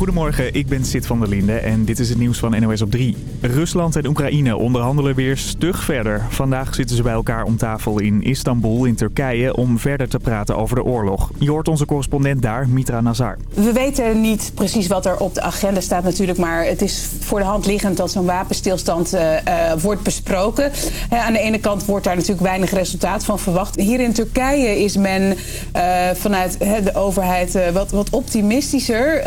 Goedemorgen, ik ben Sid van der Linde en dit is het nieuws van NOS op 3. Rusland en Oekraïne onderhandelen weer stug verder. Vandaag zitten ze bij elkaar om tafel in Istanbul in Turkije om verder te praten over de oorlog. Je hoort onze correspondent daar, Mitra Nazar. We weten niet precies wat er op de agenda staat natuurlijk, maar het is voor de hand liggend dat zo'n wapenstilstand uh, uh, wordt besproken. Aan de ene kant wordt daar natuurlijk weinig resultaat van verwacht. Hier in Turkije is men vanuit de overheid wat, wat optimistischer.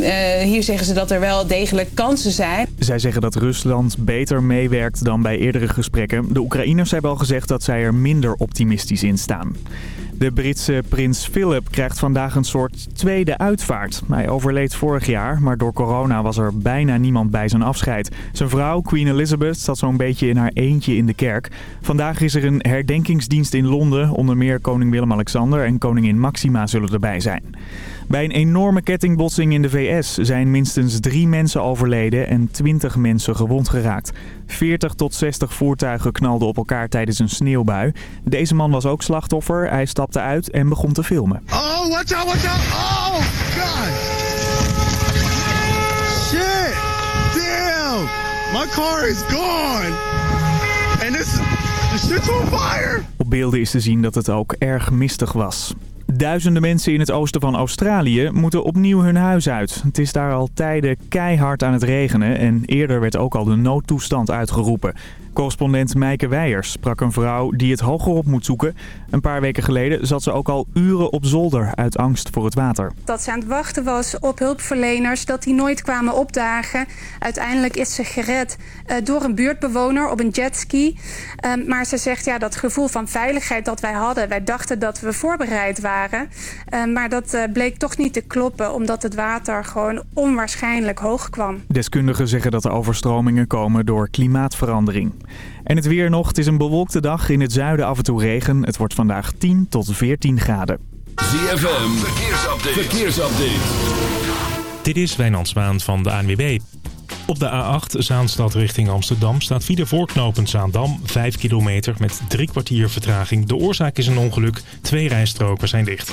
Uh, hier zeggen ze dat er wel degelijk kansen zijn. Zij zeggen dat Rusland beter meewerkt dan bij eerdere gesprekken. De Oekraïners hebben al gezegd dat zij er minder optimistisch in staan. De Britse prins Philip krijgt vandaag een soort tweede uitvaart. Hij overleed vorig jaar, maar door corona was er bijna niemand bij zijn afscheid. Zijn vrouw, Queen Elizabeth, zat zo'n beetje in haar eentje in de kerk. Vandaag is er een herdenkingsdienst in Londen. Onder meer koning Willem-Alexander en koningin Maxima zullen erbij zijn. Bij een enorme kettingbotsing in de VS zijn minstens drie mensen overleden en 20 mensen gewond geraakt. 40 tot 60 voertuigen knalden op elkaar tijdens een sneeuwbui. Deze man was ook slachtoffer. Hij stapte uit en begon te filmen. Oh, watch out, watch out! Oh, God! Shit! Damn! My car is gone! And this, the shit's on fire! Op beelden is te zien dat het ook erg mistig was. Duizenden mensen in het oosten van Australië moeten opnieuw hun huis uit. Het is daar al tijden keihard aan het regenen en eerder werd ook al de noodtoestand uitgeroepen. Correspondent Meike Weijers sprak een vrouw die het hogerop moet zoeken. Een paar weken geleden zat ze ook al uren op zolder uit angst voor het water. Dat ze aan het wachten was op hulpverleners, dat die nooit kwamen opdagen. Uiteindelijk is ze gered uh, door een buurtbewoner op een jetski. Um, maar ze zegt ja, dat gevoel van veiligheid dat wij hadden. Wij dachten dat we voorbereid waren. Um, maar dat uh, bleek toch niet te kloppen omdat het water gewoon onwaarschijnlijk hoog kwam. Deskundigen zeggen dat er overstromingen komen door klimaatverandering. En het weer nog. Het is een bewolkte dag. In het zuiden af en toe regen. Het wordt vandaag 10 tot 14 graden. ZFM. Verkeersupdate. Verkeersupdate. Dit is Wijnand Zwaan van de ANWB. Op de A8 Zaanstad richting Amsterdam staat Fiede voorknopend Zaandam 5 kilometer met drie kwartier vertraging. De oorzaak is een ongeluk. Twee rijstroken zijn dicht.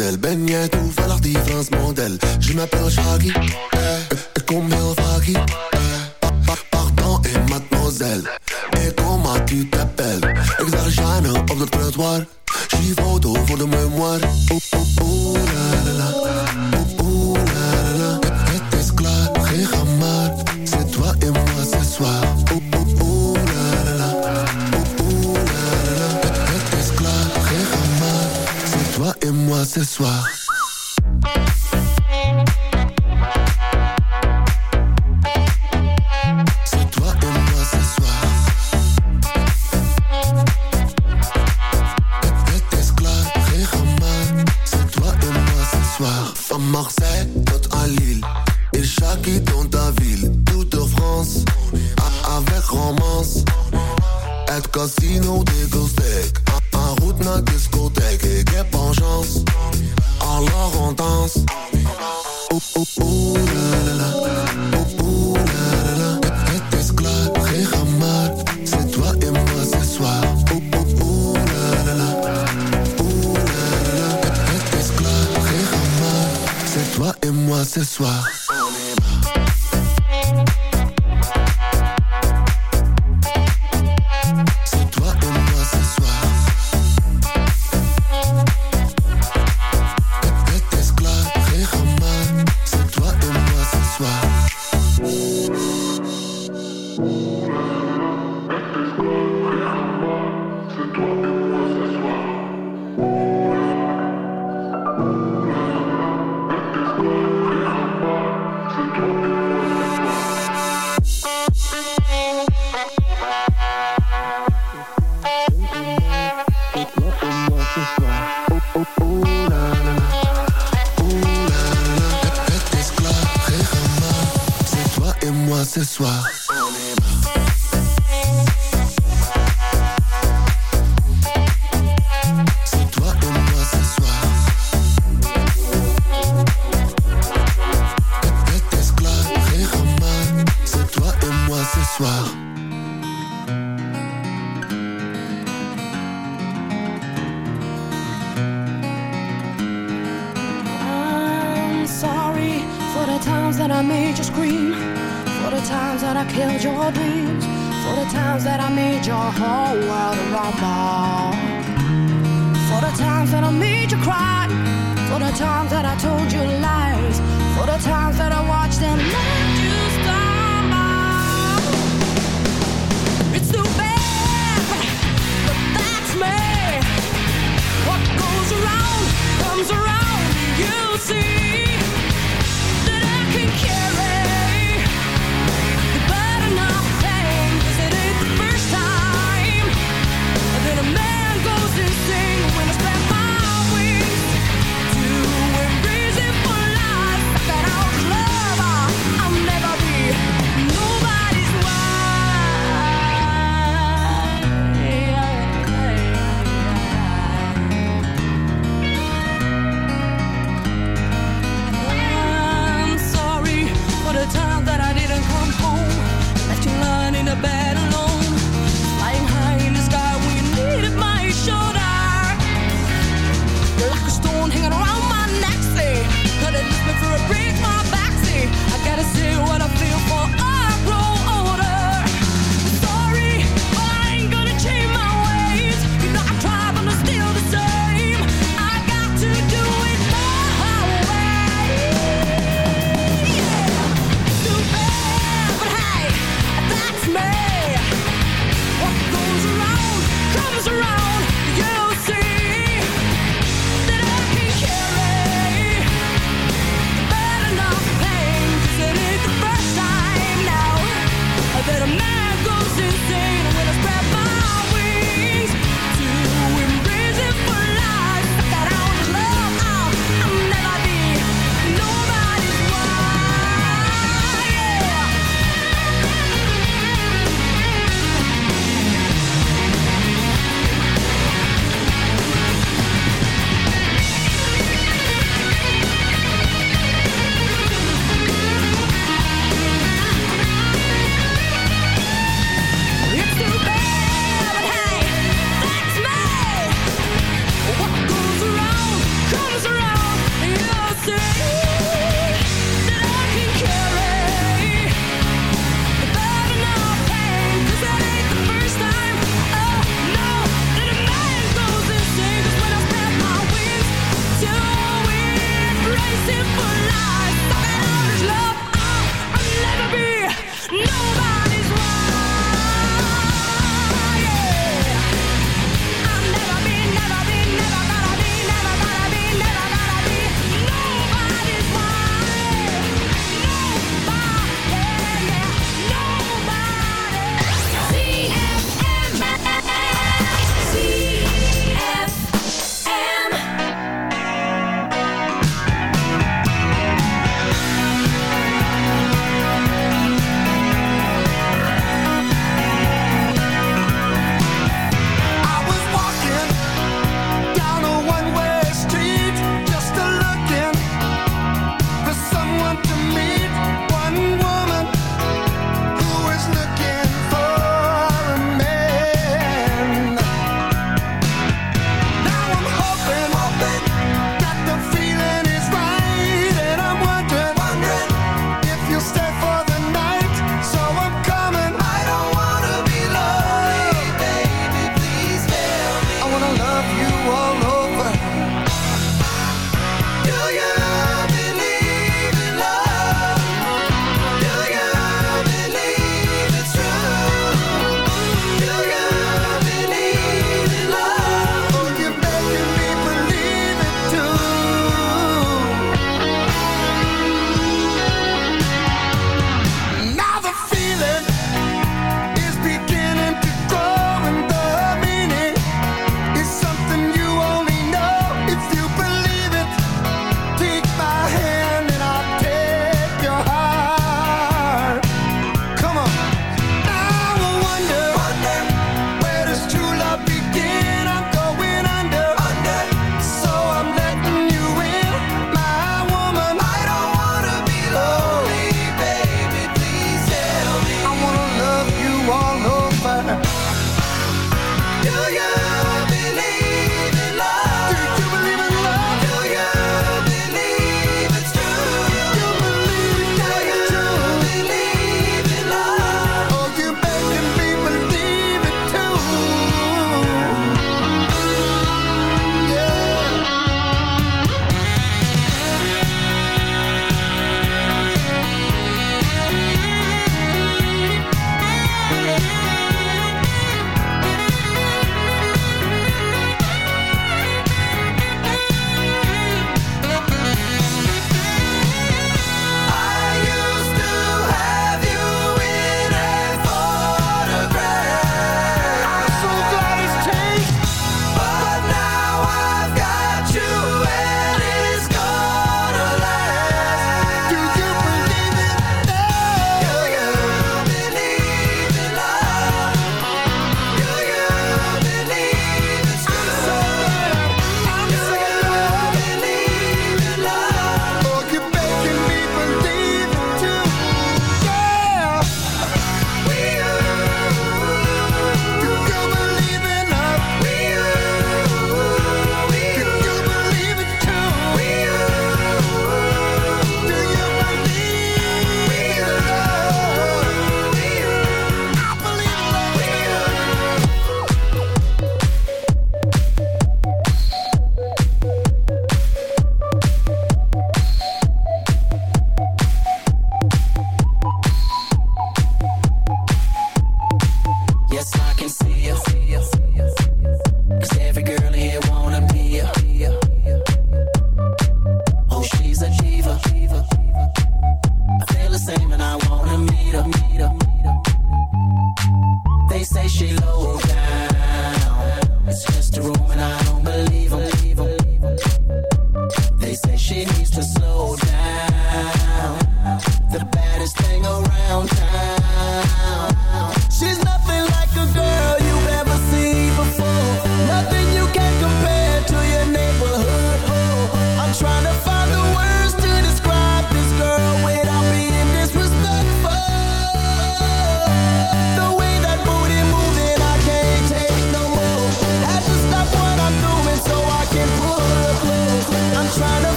mademoiselle. Ben jij toevallig die Frans model? Je m'appelle Shaggy, eh, kom heel vaak hier. Eh, pardon et mademoiselle, et comment tu t'appelles? Ik zag Jeanne op de trottoir, zie foto voor de mémoire Oh, oh, oh, la la la.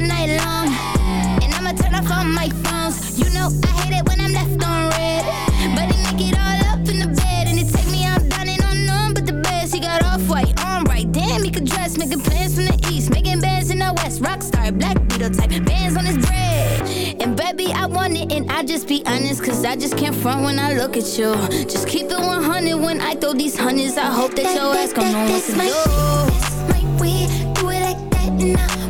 All night long. And I'ma turn off all my phones. You know I hate it when I'm left on red. But they make it all up in the bed. And they take me out dining on none but the best. He got off white, on right. Damn, he could dress. Making plans from the east. Making bands in the west. Rockstar, black beetle type. Bands on his bread. And baby, I want it. And I just be honest. Cause I just can't front when I look at you. Just keep it 100 when I throw these hundreds. I hope that, your ass gon' know what to do. That's my way. Do it like that and I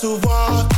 To walk